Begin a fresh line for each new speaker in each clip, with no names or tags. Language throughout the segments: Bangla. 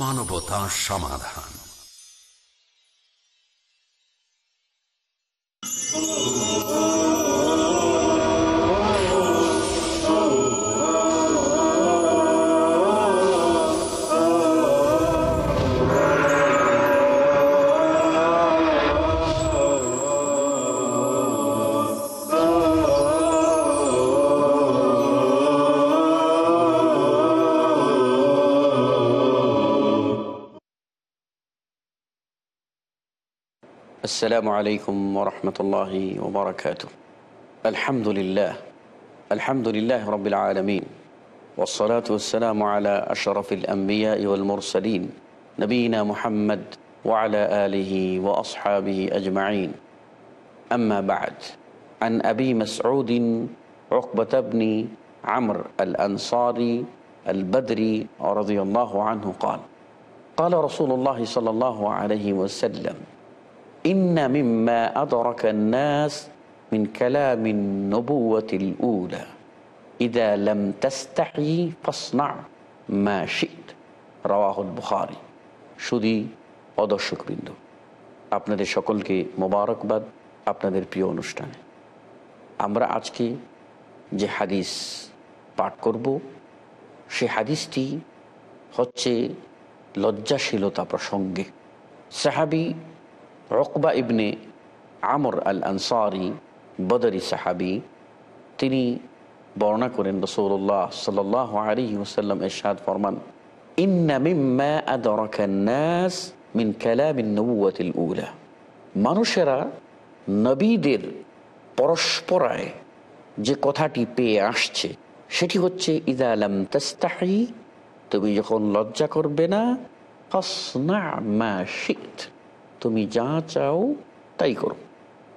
মানবতা সমাধান।
السلام عليكم ورحمة الله وبركاته. الحمد لله. الحمد لله رب العالمين. والصلاة والسلام على أشرف الأنبياء والمرسلين نبينا محمد وعلى آله وأصحابه أجمعين. أما بعد عن أبي مسعود عقبة بن عمرو الأنصاري البدري رضي الله عنه قال قال رسول الله صلى الله عليه وسلم মিন অদর্শকবৃন্দ। আপনাদের সকলকে মোবারকবাদ আপনাদের প্রিয় অনুষ্ঠানে। আমরা আজকে যে হাদিস পাঠ করব, সে হাদিসটি হচ্ছে লজ্জাশীলতা প্রসঙ্গে। সাহাবি রকবা ইবনে আমর আল আনসারি বদরি সাহাবি, তিনি বর্ণনা করেন রসৌল্লাহ সাল আলী ওসাল্লাম এরশাদ ফরমান মিন মানুষেরা নবীদের পরস্পরায় যে কথাটি পেয়ে আসছে, সেটি হচ্ছে, ইদা আলম তাস্তাহি, তুমি যখন লজ্জা করবে না, ফসনা মা শীত। তুমি যা চাও তাই করো।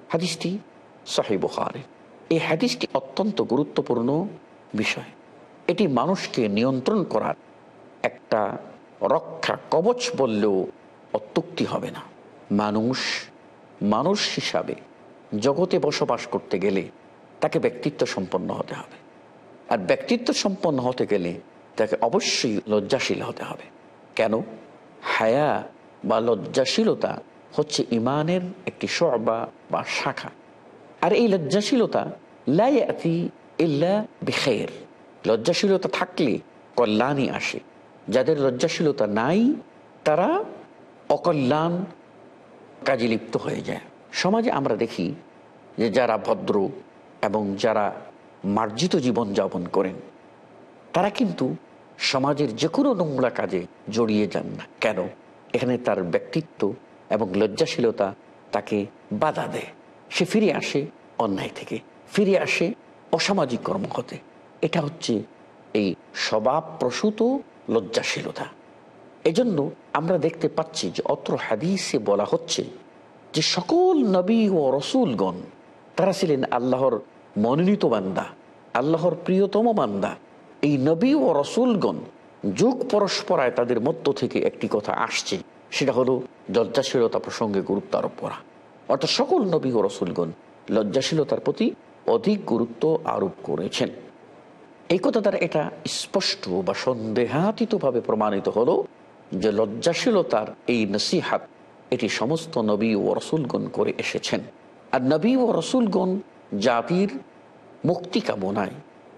হাদিসটি সাহি বুখারে। এই হাদিসটি অত্যন্ত গুরুত্বপূর্ণ বিষয়। এটি মানুষকে নিয়ন্ত্রণ করার একটা রক্ষা কবচ বললেও অত্যুক্তি হবে না। মানুষ মানুষ হিসাবে জগতে বসবাস করতে গেলে তাকে ব্যক্তিত্ব সম্পন্ন হতে হবে। আর ব্যক্তিত্ব সম্পন্ন হতে গেলে তাকে অবশ্যই লজ্জাশীল হতে হবে। কেন? হায়া বা লজ্জাশীলতা হচ্ছে ইমানের একটি শবা বা শাখা। আর এই লজ্জাশীলতা লাইয়াতি ইল্লা বেখের লজ্জাশীলতা থাকলে কল্যাণই আসে। যাদের লজ্জাশীলতা নাই, তারা অকল্যাণ কাজে লিপ্ত হয়ে যায়। সমাজে আমরা দেখি যে যারা ভদ্র এবং যারা মার্জিত জীবন যাপন করেন, তারা কিন্তু সমাজের যে কোনো নোংরা কাজে জড়িয়ে যান না। কেন? এখানে তার ব্যক্তিত্ব এবং লজ্জাশীলতা তাকে বাধা দেয়। সে ফিরে আসে অন্যায় থেকে। ফিরে আসে অসামাজিক কর্ম হতে। এটা হচ্ছে এই স্বভাবপ্রসূত লজ্জাশীলতা। এজন্য আমরা দেখতে পাচ্ছি যে অত্র হাদিসে বলা হচ্ছে যে সকল নবী ও রসুলগণ, তারা ছিলেন আল্লাহর মনোনীত বান্দা, আল্লাহর প্রিয়তম বান্দা। এই নবী ও রসুলগণ যুগ পরস্পরায় তাদের মধ্য থেকে একটি কথা আসছে। সেটা হলো লজ্জাশীলতা প্রসঙ্গে গুরুত্ব আরোপ করা। অর্থাৎ সকল নবী ও রসুলগণ লজ্জাশীলতার প্রতি অধিক গুরুত্ব আরোপ করেছেন। এই কথা দ্বারা এটা স্পষ্ট বা সন্দেহাতীতভাবে প্রমাণিত হলো যে লজ্জাশীলতার এই নসিহাত এটি সমস্ত নবী ও রসুলগণ করে এসেছেন। আর নবী ও রসুলগণ জাতির মুক্তি কামনায়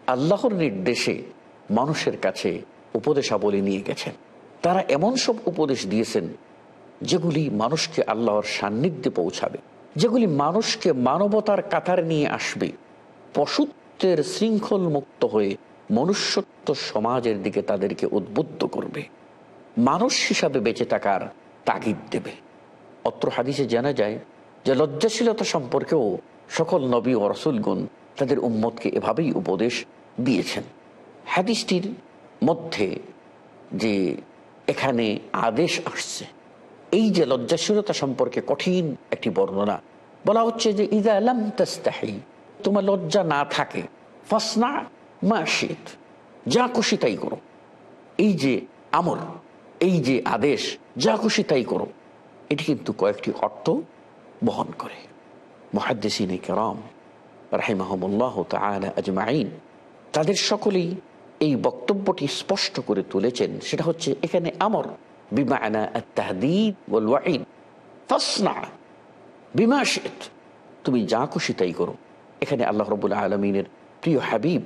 আল্লাহর নির্দেশে মানুষের কাছে উপদেশাবলী নিয়ে গেছেন। তারা এমন সব উপদেশ দিয়েছেন যেগুলি মানুষকে আল্লাহর সান্নিধ্যে পৌঁছাবে, যেগুলি মানুষকে মানবতার কাতারে নিয়ে আসবে, পশুত্বের শৃঙ্খল মুক্ত হয়ে মনুষ্যত্ব সমাজের দিকে তাদেরকে উদ্বুদ্ধ করবে। মানুষ হিসাবে বেঁচে থাকার তাগিদ দেবে। অত্র হাদিসে জানা যায় যে লজ্জাশীলতা সম্পর্কেও সকল নবী ও রসুলগুন তাদের উম্মতকে এভাবেই উপদেশ দিয়েছেন। হাদিসটির মধ্যে যে এখানে আদেশ আসছে। এই যে লজ্জাশীলতা সম্পর্কে কঠিন একটি বর্ণনা, বলা হচ্ছে যে ইদা আলাম তাস্তাহি তোমার লজ্জা না থাকে। ফসনা মা শীত যা খুশি তাই করো। এই যে আমর এই যে আদেশ, যা খুশি তাই করো। এটি কিন্তু কয়েকটি অর্থ বহন করে। মহাদ্দেসিনে কেরাম রাহিমাহমুল্লাহ তালা আজমাইন, তাদের সকলেই এই বক্তব্যটি স্পষ্ট করে তুলেছেন। সেটা হচ্ছে, এখানে আমর তুমি যা খুশি তাই করো। এখানে আল্লাহ রবুল্লা আলমিনের প্রিয় হাবিব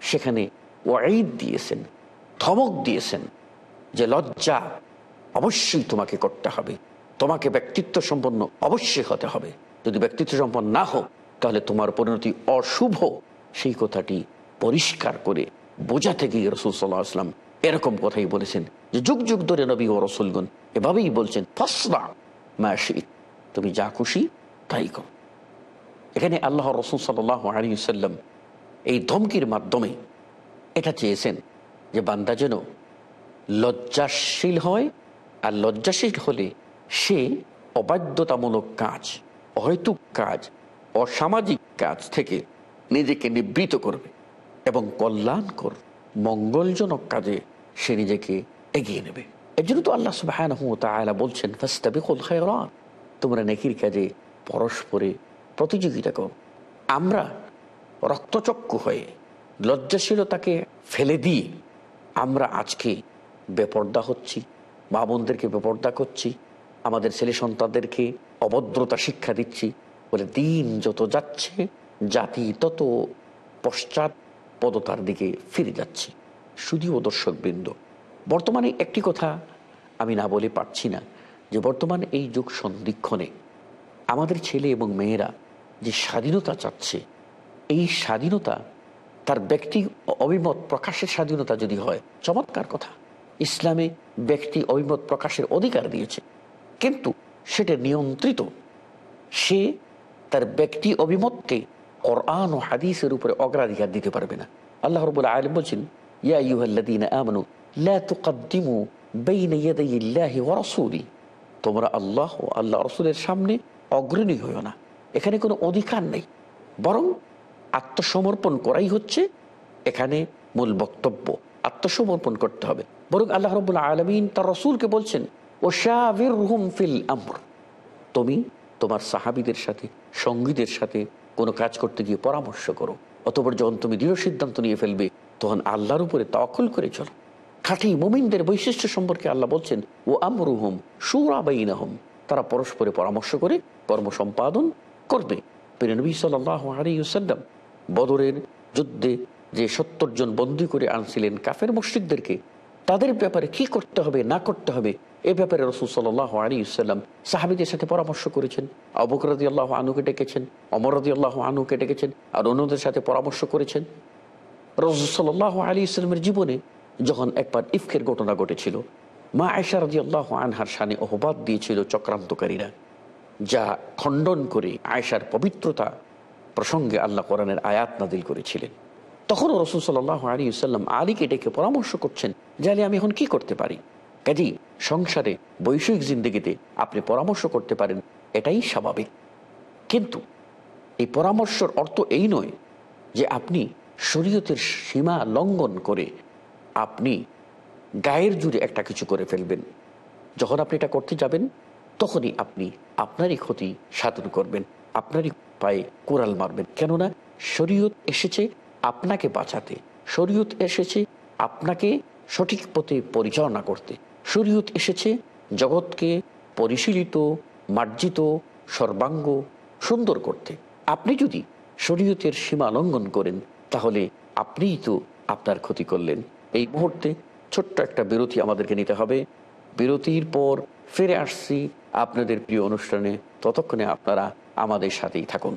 সেখানে ওয়াইদ দিয়েছেন, ধমক দিয়েছেন যে লজ্জা অবশ্যই তোমাকে করতে হবে। তোমাকে ব্যক্তিত্ব সম্পন্ন অবশ্যই হতে হবে। যদি ব্যক্তিত্ব সম্পন্ন না হোক তাহলে তোমার পরিণতি অশুভ। সেই কথাটি পরিষ্কার করে বোঝাতে গিয়ে রসুল সাল্লাহ আসলাম এরকম কথাই বলেছেন যে যুগ যুগ ধরে নবী ও রসুলগণ এভাবেই বলছেন ফসলা মাসিদ তুমি যা খুশি তাই কর। এখানে আল্লাহ রসুল সাল্লাহ আলী সাল্লাম এই ধমকির মাধ্যমে এটা চেয়েছেন যে বান্দা যেন লজ্জাশীল হয়, আর লজ্জাশীল হলে সে অবাধ্যতামূলক কাজ, অহৈতুক কাজ, অসামাজিক কাজ থেকে নিজেকে নিবৃত করবে। এবং কল্যাণকর, মঙ্গলজনক কাজে সে নিজেকে এগিয়ে নেবে। এর জন্য তো আল্লাহ সুবাহ বলছেন, ফাস্তাবিকুল খায়রাত। তোমরা নেকির কাজে পরস্পরে প্রতিযোগিতা করো। আমরা রক্তচক্ষু হয়ে লজ্জাশীলতাকে ফেলে দিয়ে আমরা আজকে বেপর্দা হচ্ছি, মা বোনদেরকে বেপর্দা করছি, আমাদের ছেলে সন্তানদেরকে অভদ্রতা শিক্ষা দিচ্ছি বলে দিন যত যাচ্ছে, জাতি তত পশ্চাৎ পদতার দিকে ফিরে যাচ্ছে। শুধুও দর্শকবৃন্দ। বর্তমানে একটি কথা আমি না বলে পারছি না যে বর্তমান এই যুগ সন্ধিক্ষণে আমাদের ছেলে এবং মেয়েরা যে স্বাধীনতা চাচ্ছে, এই স্বাধীনতা তার ব্যক্তি অভিমত প্রকাশের স্বাধীনতা যদি হয়, চমৎকার কথা। ইসলামে ব্যক্তি অভিমত প্রকাশের অধিকার দিয়েছে। কিন্তু সেটা নিয়ন্ত্রিত। সে তার ব্যক্তি অভিমতকে কোরআন ও হাদিসের উপরে অগ্রাধিকার দিতে পারবে না। আল্লাহ রবুল্লা আলম বলছেন, ইয়া ইউহাল্লাদিনা আমানু, লা তুকাদ্দিমু বাইনা ইয়াদাই আল্লাহি ওয়া রাসূলি। তোমরা আল্লাহ ও আল্লাহ রসুলের সামনে অগ্রণী হইও না। এখানে কোনো অধিকার নেই। বরং আত্মসমর্পণ করাই হচ্ছে এখানে মূল বক্তব্য। আত্মসমর্পণ করতে হবে। বরং আল্লাহ রবুল্লা আলমিন তার রসুলকে বলছেন ও শাহির ফিল আমর। তুমি তোমার সাহাবিদের সাথে, সঙ্গীদের সাথে কোনো কাজ করতে গিয়ে পরামর্শ করো। অতপর যখন তুমি দৃঢ় সিদ্ধান্ত নিয়ে ফেলবে, তখন আল্লাহর উপরে তখল করে চলো। খাঁটি মোমিনদের বৈশিষ্ট্য সম্পর্কে আল্লাহ বলছেন ও আমরুহম সুরাবাইনাহম তারা পরস্পরে পরামর্শ করে কর্ম সম্পাদন করবে। নবী সাল্লাম বদরের যুদ্ধে যে সত্তর জন বন্দী করে আনছিলেন কাফের মসজিদদেরকে তাদের ব্যাপারে কি করতে হবে, না করতে হবে, এ ব্যাপারে রসুল সাল্লাহ আলী ইসাল্লাম সাহাবিদের সাথে পরামর্শ করেছেন। অবকরাদি আল্লাহ আনুকে ডেকেছেন অমরদি আল্লাহ আনুকে ডেকেছেন আর অন্যদের সাথে পরামর্শ করেছেন। রসুল সাল্লাহ আলী ইসলামের জীবনে যখন একবার ইফকের ঘটনা ঘটেছিল মা আয়সা রাজি আল্লাহ আনহার সানে অহবাদ দিয়েছিল চক্রান্তকারীরা, যা খণ্ডন করে আয়সার পবিত্রতা প্রসঙ্গে আল্লাহ কোরআনের আয়াত নাদিল করেছিলেন। তখনও রসুল সাল্লাহ আলী সাল্লাম আলীকে ডেকে পরামর্শ করছেন, যে আলী, আমি এখন কি করতে পারি? কাজেই সংসারে বৈষয়িক জিন্দগিতে আপনি পরামর্শ করতে পারেন, এটাই স্বাভাবিক। কিন্তু এই পরামর্শর অর্থ এই নয় যে আপনি শরীয়তের সীমা লঙ্ঘন করে আপনি গায়ের জুড়ে একটা কিছু করে ফেলবেন। যখন আপনি এটা করতে যাবেন, তখনই আপনি আপনারই ক্ষতি সাধন করবেন, আপনারই পায়ে কোরাল মারবেন। কেননা শরীয়ত এসেছে আপনাকে বাঁচাতে শরীয়ত এসেছে আপনাকে সঠিক পথে পরিচালনা করতে। শরীয়ত এসেছে জগৎকে পরিশীলিত, মার্জিত, সর্বাঙ্গ, সুন্দর করতে। আপনি যদি শরীয়তের সীমা লঙ্ঘন করেন, তাহলে আপনিই তো আপনার ক্ষতি করলেন। এই মুহূর্তে ছোট্ট একটা বিরতি আমাদেরকে নিতে হবে। বিরতির পর ফিরে আসছি আপনাদের প্রিয় অনুষ্ঠানে। ততক্ষণে আপনারা আমাদের সাথেই থাকুন।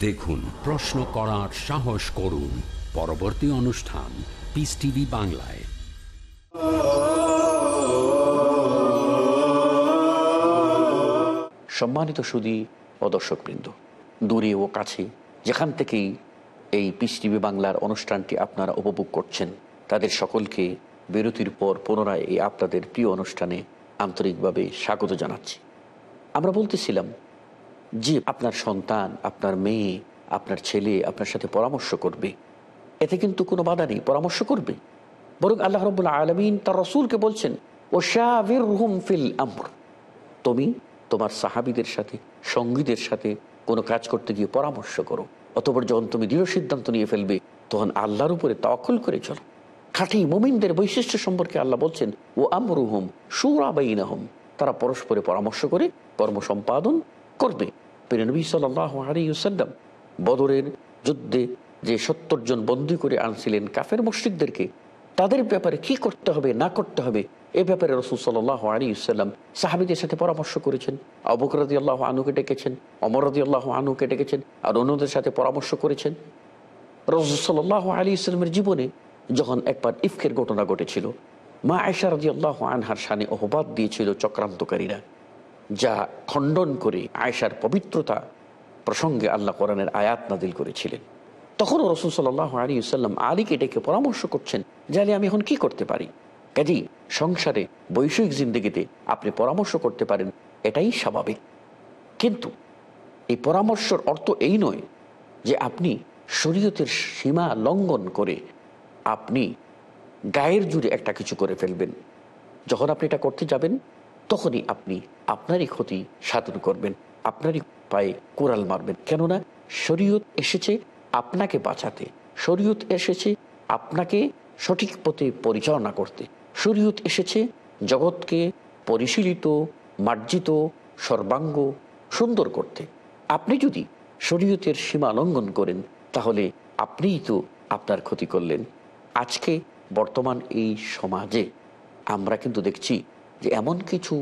দেখুন, প্রশ্ন করার সাহস করুন। পরবর্তী অনুষ্ঠান পিস টিভি বাংলায়।
সম্মানিত সুদী ও দর্শকবৃন্দ, দূরে ও কাছে, যেখান থেকেই এই পিস টিভি বাংলার অনুষ্ঠানটি আপনারা উপভোগ করছেন, তাদের সকলকে বিরতির পর পুনরায় এই আপনাদের প্রিয় অনুষ্ঠানে আন্তরিকভাবে স্বাগত জানাচ্ছি। আমরা বলতেছিলাম যে আপনার সন্তান, আপনার মেয়ে, আপনার ছেলে আপনার সাথে পরামর্শ করবে। এতে কিন্তু কোনো বাধা নেই, পরামর্শ করবে। বরং আল্লাহ রবুল্লা আলমিন তার রসুলকে বলছেন ও শাহির ফিল আমর। তুমি তোমার সাহাবিদের সাথে, সঙ্গীদের সাথে কোনো কাজ করতে গিয়ে পরামর্শ করো। অতপর যখন তুমি দৃঢ় সিদ্ধান্ত নিয়ে ফেলবে, তখন আল্লাহর উপরে তখল করে চলো। খাঁটি মোমিনদের বৈশিষ্ট্য সম্পর্কে আল্লাহ বলছেন ও আমরুহম সুরাবাইন আহম তারা পরস্পরে পরামর্শ করে কর্ম সম্পাদন করবে। নবী সাল্লাম বদরের যুদ্ধে যে সত্তর জন বন্দী করে আনছিলেন কাফের মুশ্রিকদেরকে, তাদের ব্যাপারে কি করতে হবে, না করতে হবে, এ ব্যাপারে রসুল সাল্লাহ আলী ইসাল্লাম সাহাবিদের সাথে পরামর্শ করেছেন। অবকরাদি আল্লাহ আনুকে ডেকেছেন অমরদি আল্লাহ আনুকে ডেকেছেন আর অন্যদের সাথে পরামর্শ করেছেন। রসুল সাল্লাহ আলী ইসলামের জীবনে যখন একবার ইফকের ঘটনা ঘটেছিল মা আয়সা রাজি আল্লাহ আনহার সানে অহবাদ দিয়েছিল চক্রান্তকারীরা। যা খণ্ডন করে আয়সার পবিত্রতা প্রসঙ্গে আল্লাহ কোরআনের আয়াত নাদিল করেছিলেন। তখন রসুল সাল্লাহ আলী সাল্লাম আলীকে ডেকে পরামর্শ করছেন যে, আলী, আমি এখন কি করতে পারি? কাজেই সংসারে বৈষয়িক জিন্দগিতে আপনি পরামর্শ করতে পারেন, এটাই স্বাভাবিক। কিন্তু এই পরামর্শর অর্থ এই নয় যে, আপনি শরীয়তের সীমা লঙ্ঘন করে আপনি গায়ের জুড়ে একটা কিছু করে ফেলবেন। যখন আপনি এটা করতে যাবেন তখনই আপনি আপনারই ক্ষতি সাধন করবেন। আপনারই পায়ে কোরাল মারবেন। কেননা শরীয়ত এসেছে আপনাকে বাঁচাতে। শরীয়ত এসেছে আপনাকে সঠিক পথে পরিচালনা করতে। শরীয়ত এসেছে জগৎকে পরিশীলিত, মার্জিত, সর্বাঙ্গ, সুন্দর করতে। আপনি যদি শরীয়তের সীমা লঙ্ঘন করেন, তাহলে আপনিই তো আপনার ক্ষতি করলেন। আজকে বর্তমান এই সমাজে আমরা কিন্তু দেখছি যে এমন কিছু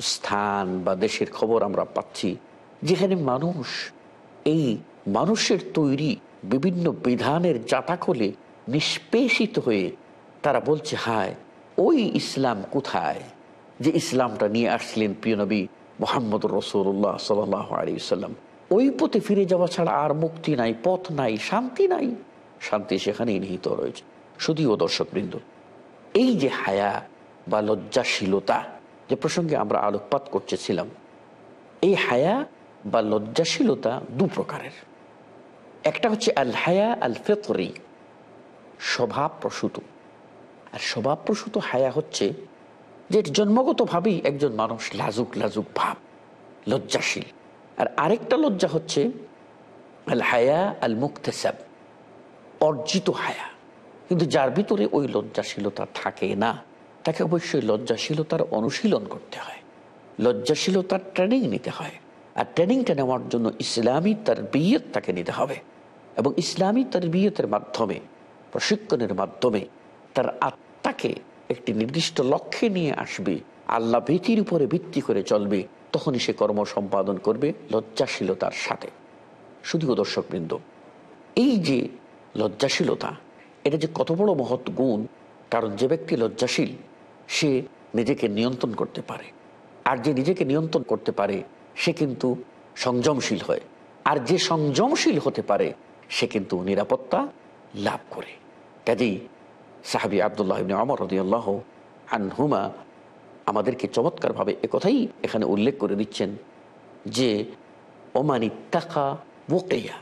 স্থান বা দেশের খবর আমরা পাচ্ছি যেখানে মানুষ, এই মানুষের তৈরি বিভিন্ন বিধানের জাতাকলে নিষ্পেষিত হয়ে তারা বলছে, হায়, ওই ইসলাম কোথায়? যে ইসলামটা নিয়ে আসছিলেন প্রিয় নবী মোহাম্মদ রসুল্লাহ সাল্লাহ আলী সাল্লাম ওই পথে ফিরে যাওয়া ছাড়া আর মুক্তি নাই, পথ নাই, শান্তি নাই। শান্তি সেখানেই নিহিত রয়েছে। শুধুও দর্শকবৃন্দ, এই যে হায়া বা লজ্জাশীলতা যে প্রসঙ্গে আমরা আলোকপাত করতেছিলাম, এই হায়া বা লজ্জাশীলতা দু প্রকারের। একটা হচ্ছে আল হায়া আল ফেতরি স্বভাব প্রসূত আর স্বভাব প্রসূত হায়া হচ্ছে যে জন্মগতভাবেই একজন মানুষ লাজুক লাজুক ভাব, লজ্জাশীল। আর আরেকটা লজ্জা হচ্ছে আল হায়া আল মুক্তেসাব অর্জিত হায়া। কিন্তু যার ভিতরে ওই লজ্জাশীলতা থাকে না। তাকে অবশ্যই লজ্জাশীলতার অনুশীলন করতে হয়। লজ্জাশীলতার ট্রেনিং নিতে হয়। আর ট্রেনিংটা নেওয়ার জন্য ইসলামী তার বিয়েত তাকে নিতে হবে। এবং ইসলামী তার বিয়েতের মাধ্যমে, প্রশিক্ষণের মাধ্যমে তার আত্মাকে একটি নির্দিষ্ট লক্ষ্যে নিয়ে আসবে। আল্লাহ ভীতির উপরে ভিত্তি করে চলবে। তখনই সে কর্ম সম্পাদন করবে লজ্জাশীলতার সাথে। শুধুও দর্শকবৃন্দ, এই যে লজ্জাশীলতা, এটা যে কত বড় মহৎ গুণ, কারণ যে ব্যক্তি লজ্জাশীল সে নিজেকে নিয়ন্ত্রণ করতে পারে। আর যে নিজেকে নিয়ন্ত্রণ করতে পারে, সে কিন্তু সংযমশীল হয়। আর যে সংযমশীল হতে পারে, সে কিন্তু নিরাপত্তা লাভ করে। কাজেই সাহাবি আবদুল্লাহ ইবনে আমর রদিয়াল্লাহ আনহুমা আমাদেরকে চমৎকারভাবে একথাই এখানে উল্লেখ করে দিচ্ছেন যে, ওমানি তাকা বোকেয়া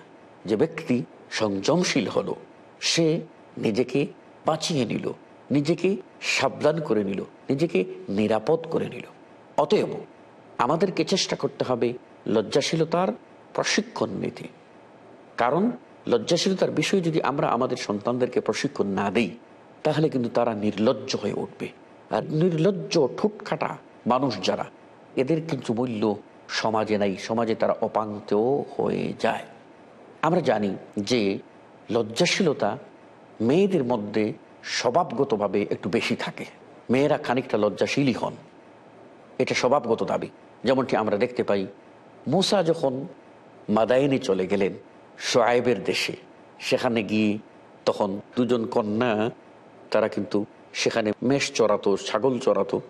যে ব্যক্তি সংযমশীল হলো, সে নিজেকে বাঁচিয়ে নিল। নিজেকে সাবধান করে নিল, নিজেকে নিরাপদ করে নিল। অতএব আমাদেরকে চেষ্টা করতে হবে লজ্জাশীলতার প্রশিক্ষণ নিতে। কারণ লজ্জাশীলতার বিষয়ে যদি আমরা আমাদের সন্তানদেরকে প্রশিক্ষণ না দিই, তাহলে কিন্তু তারা নির্লজ্জ হয়ে উঠবে। আর নির্লজ্জ ঠুটখাটা মানুষ যারা, এদের কিন্তু মূল্য সমাজে নাই, সমাজে তারা অপাঙ্ক্তেও হয়ে যায়। আমরা জানি যে লজ্জাশীলতা মেয়েদের মধ্যে স্বভাবগতভাবে একটু বেশি থাকে। মেয়েরা খানিকটা লজ্জাশীলই হন। এটা স্বভাবগত দাবি। যেমনটি আমরা দেখতে পাই, মুসা যখন মাদায়নে চলে গেলেন সোয়াইবের দেশে, সেখানে গিয়ে তখন দুজন কন্যা, তারা কিন্তু সেখানে মেষ চড়াতো, ছাগল চড়াতো।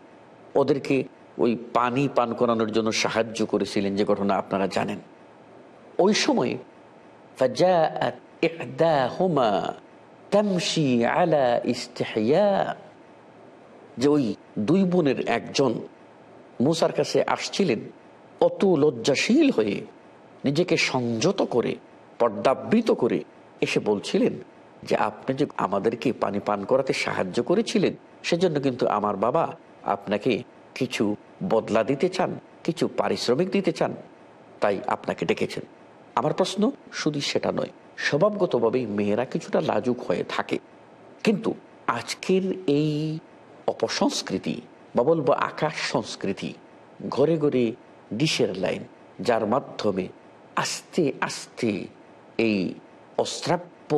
ওদেরকে ওই পানি পান করানোর জন্য সাহায্য করেছিলেন যে ঘটনা আপনারা জানেন। ওই সময়ে তামসি আলা ইস্তেহিয়া। যে ওই দুই বোনের একজন মুসার কাছে আসছিলেন অত লজ্জাশীল হয়ে নিজেকে সংযত করে, পর্দাবৃত করে এসে বলছিলেন যে, আপনি যে আমাদেরকে পানি পান করাতে সাহায্য করেছিলেন, সেজন্য কিন্তু আমার বাবা আপনাকে কিছু বদলা দিতে চান, কিছু পারিশ্রমিক দিতে চান, তাই আপনাকে ডেকেছেন। আমার প্রশ্ন শুধু সেটা নয় স্বভাবগতভাবেই মেয়েরা কিছুটা লাজুক হয়ে থাকে। কিন্তু আজকের এই অপসংস্কৃতি বা বলব আকাশ সংস্কৃতি ঘরে ঘরে ডিশের লাইন, যার মাধ্যমে আস্তে আস্তে এই অস্ত্রাপ্য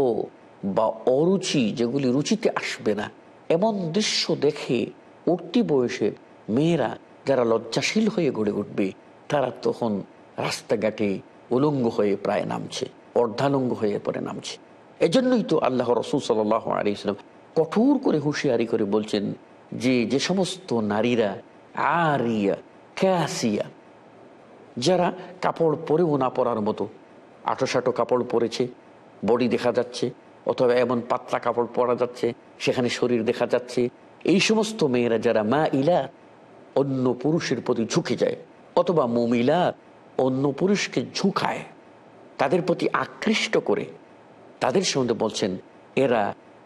বা অরুচি যেগুলি রুচিতে আসবে না, এমন দৃশ্য দেখে উঠতি বয়সে মেয়েরা যারা লজ্জাশীল হয়ে গড়ে উঠবে, তারা তখন রাস্তাঘাটে উলঙ্গ হয়ে প্রায় নামছে। অর্ধালঙ্গ হয়ে পরে নামছে। এজন্যই তো আল্লাহ রসুল সাল আলিয়াল্লাম কঠোর করে হুঁশিয়ারি করে বলছেন যে যে সমস্ত নারীরা আরিয়া, ক্যাসিয়া, যারা কাপড় পরেও না পরার মতো, আটোসাটো কাপড় পরেছে, বডি দেখা যাচ্ছে, অথবা এমন পাতলা কাপড় পরা যাচ্ছে, সেখানে শরীর দেখা যাচ্ছে, এই সমস্ত মেয়েরা যারা মা ইলা অন্য পুরুষের প্রতি ঝুঁকে যায়, অথবা মমিলা, অন্য পুরুষকে ঝুঁকায়। তাদের প্রতি আকৃষ্ট করে তাদের সম্বন্ধে বলছেন, এরা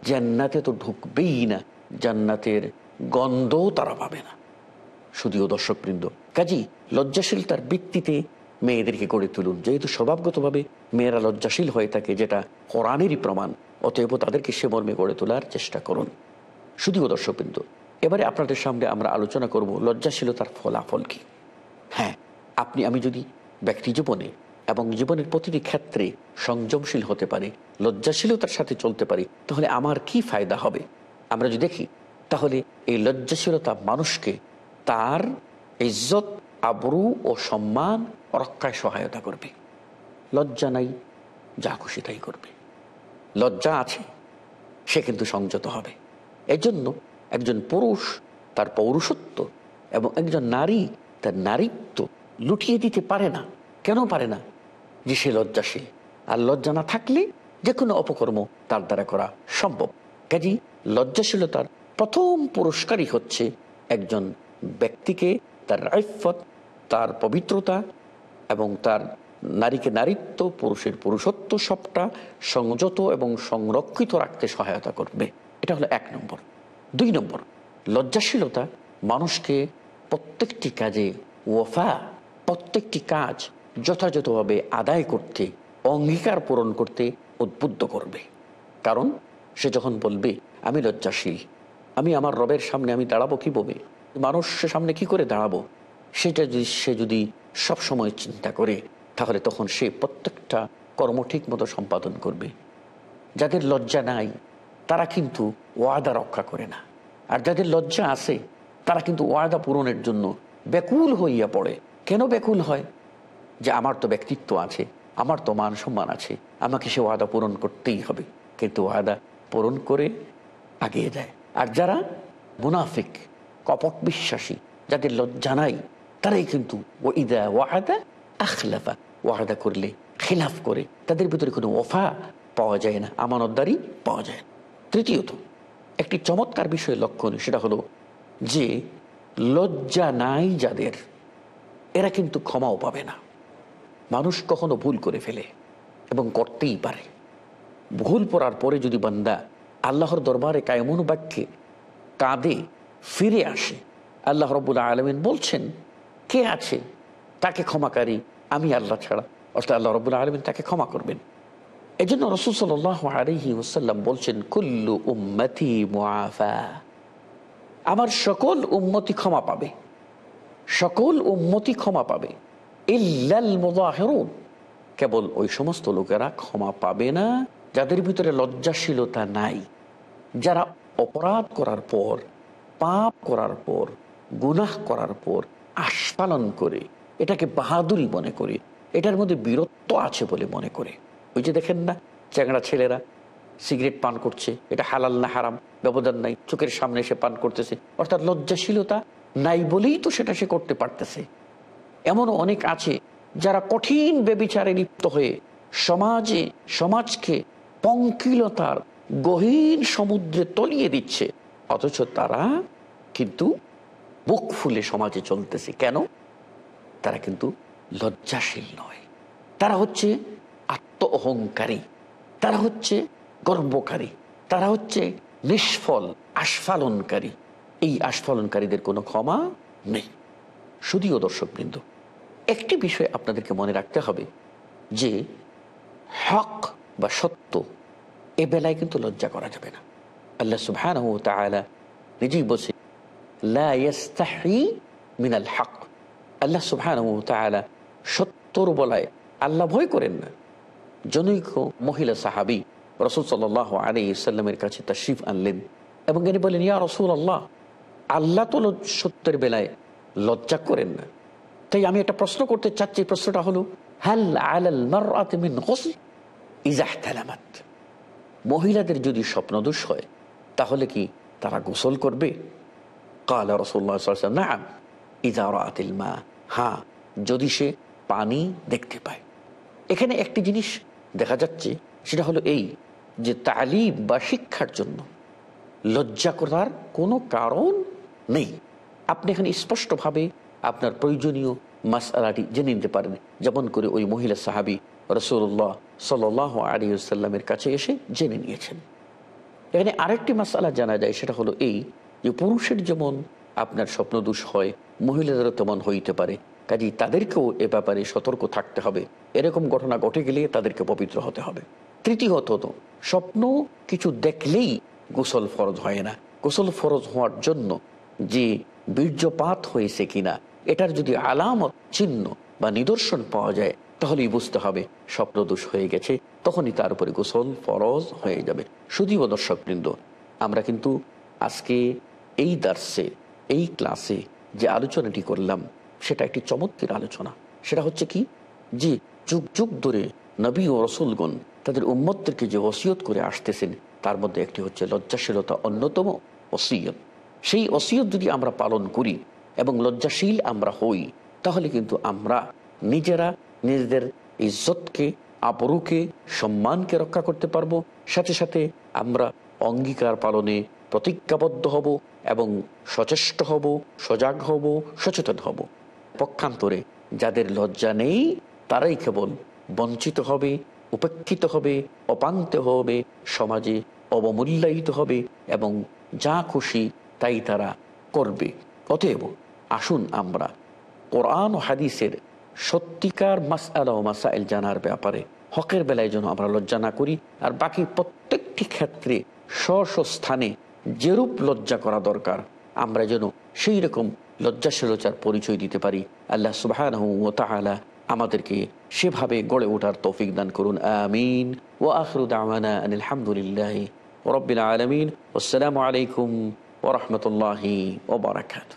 জান্নাতে তো ঢুকবেই না, জান্নাতের গন্ধও তারা পাবে না। শুধুও দর্শকবৃন্দ। কাজী লজ্জাশীল তার ভিত্তিতে মেয়েদেরকে গড়ে তুলুন। যেহেতু স্বভাবগতভাবে মেয়েরা লজ্জাশীল হয়ে থাকে, যেটা কোরআনেরই প্রমাণ, অতএব তাদেরকে সে মর্মে গড়ে তোলার চেষ্টা করুন। শুধুও দর্শকবৃন্দ, এবারে আপনাদের সামনে আমরা আলোচনা করব লজ্জাশীলতার ফলাফল কি। হ্যাঁ আপনি, আমি যদি ব্যক্তি জীবনে এবং জীবনের প্রতিটি ক্ষেত্রে সংযমশীল হতে পারে, লজ্জাশীলতার সাথে চলতে পারি, তাহলে আমার কি ফায়দা হবে? আমরা যদি দেখি, তাহলে এই লজ্জাশীলতা মানুষকে তার ইজ্জত, আবরু ও সম্মান রক্ষায় সহায়তা করবে। লজ্জা নাই, যা খুশি তাই করবে। লজ্জা আছে, সে কিন্তু সংযত হবে। এজন্য একজন পুরুষ তার পৌরুষত্ব এবং একজন নারী তার নারীত্ব লুটিয়ে দিতে পারে না। কেন পারে না? যে সে লজ্জাশীল। আর লজ্জা না থাকলে যে কোনো অপকর্ম তার দ্বারা করা সম্ভব। কাজী লজ্জাশীলতার প্রথম পুরস্কারই হচ্ছে একজন ব্যক্তিকে তার রাইফত তার পবিত্রতা এবং তার নারীকে নারীত্ব, পুরুষের পুরুষত্ব সবটা সংযত এবং সংরক্ষিত রাখতে সহায়তা করবে। এটা হলো এক নম্বর। দুই নম্বর, লজ্জাশীলতা মানুষকে প্রত্যেকটি কাজে ওফা প্রত্যেকটি কাজ যথাযথভাবে আদায় করতে, অঙ্গীকার পূরণ করতে উদ্বুদ্ধ করবে। কারণ সে যখন বলবে, আমি লজ্জাশীল, আমি আমার রবের সামনে আমি দাঁড়াবো কীভাবে? মানুষের সামনে কি করে দাঁড়াবো? সেটা যদি সে যদি সবসময় চিন্তা করে, তাহলে তখন সে প্রত্যেকটা কর্ম ঠিক মতো সম্পাদন করবে। যাদের লজ্জা নাই, তারা কিন্তু ওয়াদা রক্ষা করে না। আর যাদের লজ্জা আছে, তারা কিন্তু ওয়াদা পূরণের জন্য ব্যাকুল হইয়া পড়ে। কেন ব্যাকুল হয়? যে আমার তো ব্যক্তিত্ব আছে, আমার তো মান সম্মান আছে, আমাকে সে ওয়াদা পূরণ করতেই হবে। কিন্তু ওয়াদা পূরণ করে আগিয়ে যায়। আর যারা মুনাফিক, কপট বিশ্বাসী, যাদের লজ্জা নাই, তারাই কিন্তু ও ইদা ওয়াদা আখলাফা। ওয়াদা করলে খেলাফ করে, তাদের ভিতরে কোনো ওফা পাওয়া যায় না, আমানতদারি পাওয়া যায় তৃতীয়ত, একটি চমৎকার বিষয় লক্ষণ সেটা হলো যে লজ্জা নাই যাদের, এরা কিন্তু ক্ষমাও পাবে না। মানুষ কখনো ভুল করে ফেলে এবং করতেই পারে। ভুল পড়ার পরে যদি বান্দা আল্লাহর দরবারে কায়মন বাক্যে কাঁদে, ফিরে আসে, আল্লাহ রবুল্লা আলমিন বলছেন, কে আছে তাকে ক্ষমাকারী আমি আল্লাহ ছাড়া। অর্থাৎ আল্লাহ রবুল্লা আলমিন তাকে ক্ষমা করবেন। এই জন্য রসুল সাল আলহি ওসাল্লাম বলছেন, কুল্লু উম্মতি মুআফা। আমার সকল উম্মতি ক্ষমা পাবে। সকল উম্মতি ক্ষমা পাবে। ইল্লাল কেবল ওই সমস্ত লোকেরা ক্ষমা পাবে না, যাদের ভিতরে লজ্জাশীলতা নাই। যারা অপরাধ করার পর, পাপ করার পর, গুনাহ করার পর আস্ফালন করে, এটাকে বাহাদুরি মনে করে, এটার মধ্যে বীরত্ব আছে বলে মনে করে। ওই যে দেখেন না, চ্যাংড়া ছেলেরা সিগারেট পান করছে, এটা হালাল না হারাম, ব্যবধান নাই, চোখের সামনে এসে পান করতেছে। অর্থাৎ লজ্জাশীলতা নাই বলেই তো সেটা সে করতে পারতেছে। এমনও অনেক আছে যারা কঠিন বেবিচারে লিপ্ত হয়ে সমাজে, সমাজকে পঙ্কিলতার গহীন সমুদ্রে তলিয়ে দিচ্ছে। অথচ তারা কিন্তু বুক ফুলে সমাজে চলতেছে। কেন? তারা কিন্তু লজ্জাশীল নয়। তারা হচ্ছে আত্ম অহংকারী তারা হচ্ছে গর্বকারী। তারা হচ্ছে নিষ্ফল, আস্ফালনকারী। এই আস্ফালনকারীদের কোনো ক্ষমা নেই। শুধুও দর্শকবৃন্দ। একটি বিষয় আপনাদেরকে মনে রাখতে হবে যে হক বা সত্য এ বেলায় কিন্তু লজ্জা করা যাবে না। আল্লাহ সুবহান নিজেই বলছে মিনাল হক। আল্লাহ সুবহান সত্যর বলায় আল্লাহ ভয় করেন না। জনৈক মহিলা সাহাবি রসুল সাল আলী ইসাল্লামের কাছে তা শিব আনলেন এবং তিনি বলেন ইয়া রসুল আল্লাহ আল্লাহ তো সত্যের বেলায় লজ্জা করেন না। তাই আমি একটা প্রশ্ন করতে চাচ্ছি, প্রশ্নটা হলো মহিলাদের যদি স্বপ্নদোষ হয়, তাহলে কি তারা গোসল করবে? কালা রসুল্লাহ না ইজারাতিল মা। হ্যাঁ যদি সে পানি দেখতে পায়। এখানে একটি জিনিস দেখা যাচ্ছে, সেটা হলো এই যে তালিম বা শিক্ষার জন্য লজ্জা করার কোনো কারণ নেই। আপনি এখানে স্পষ্টভাবে আপনার প্রয়োজনীয় মাসালাটি জেনে নিতে পারেন। যেমন করে ওই মহিলা সাহাবি রসুল্লাহ সাল আলী সাল্লামের কাছে এসে জেনে নিয়েছেন। এখানে আরেকটি মাসালা জানা যায়, সেটা হলো এই যে পুরুষের যেমন আপনার স্বপ্নদোষ হয়, মহিলাদেরও তেমন হইতে পারে। কাজেই তাদেরকেও এ ব্যাপারে সতর্ক থাকতে হবে। এরকম ঘটনা ঘটে গেলে তাদেরকে পবিত্র হতে হবে। তৃতীয়ত, স্বপ্ন কিছু দেখলেই গোসল ফরজ হয় না। গোসল ফরজ হওয়ার জন্য যে বীর্যপাত হয়েছে কিনা, এটার যদি আলামত, চিহ্ন বা নিদর্শন পাওয়া যায়, তাহলেই বুঝতে হবে স্বপ্নদোষ হয়ে গেছে, তখনই তার উপরে গোসল ফরজ হয়ে যাবে। শুধুও দর্শকবৃন্দ আমরা কিন্তু আজকে এই দার্সে, এই ক্লাসে যে আলোচনাটি করলাম, সেটা একটি চমৎকার আলোচনা। সেটা হচ্ছে কি? যে যুগ যুগ ধরে নবী ও রসুলগণ তাদের উম্মতদেরকে যে ওসিয়ত করে আসতেছেন, তার মধ্যে একটি হচ্ছে লজ্জাশীলতা অন্যতম ওসিয়ত। সেই ওসিয়ত যদি আমরা পালন করি এবং লজ্জাশীল আমরা হই, তাহলে কিন্তু আমরা নিজেরা নিজেদের ইজ্জতকে আপরুকে সম্মানকে রক্ষা করতে পারব। সাথে সাথে আমরা অঙ্গীকার পালনে প্রতিজ্ঞাবদ্ধ হব এবং সচেষ্ট হব, সজাগ হব, সচেতন হব। পক্ষান্তরে যাদের লজ্জা নেই, তারাই কেবল বঞ্চিত হবে, উপেক্ষিত হবে, অপান্ত হবে, সমাজে অবমূল্যায়িত হবে এবং যা খুশি তাই তারা করবে। অতএব আসুন আমরা কোরআন ও হাদিসের সত্যিকার মাসআলা ও মাসাইল জানার ব্যাপারে হকের বেলায় যেন আমরা লজ্জা না করি, আর বাকি প্রত্যেকটি ক্ষেত্রে স্ব স্থানে যেরূপ লজ্জা করা দরকার, আমরা যেন সেই রকম লজ্জাশীলতার পরিচয় দিতে পারি। আল্লাহ সুবাহ আমাদেরকে সেভাবে গড়ে ওঠার তৌফিক দান করুন। আমিন। ও আখরুদ আমানা আলহামদুলিল্লাহ রবিল আলমিন। আসসালামু আলাইকুম ورحمة الله
وبركاته.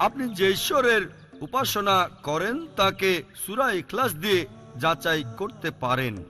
আপনি যে ঈশ্বরের উপাসনা করেন তাকে সুরা ইখলাস দিয়ে যাচাই করতে পারেন।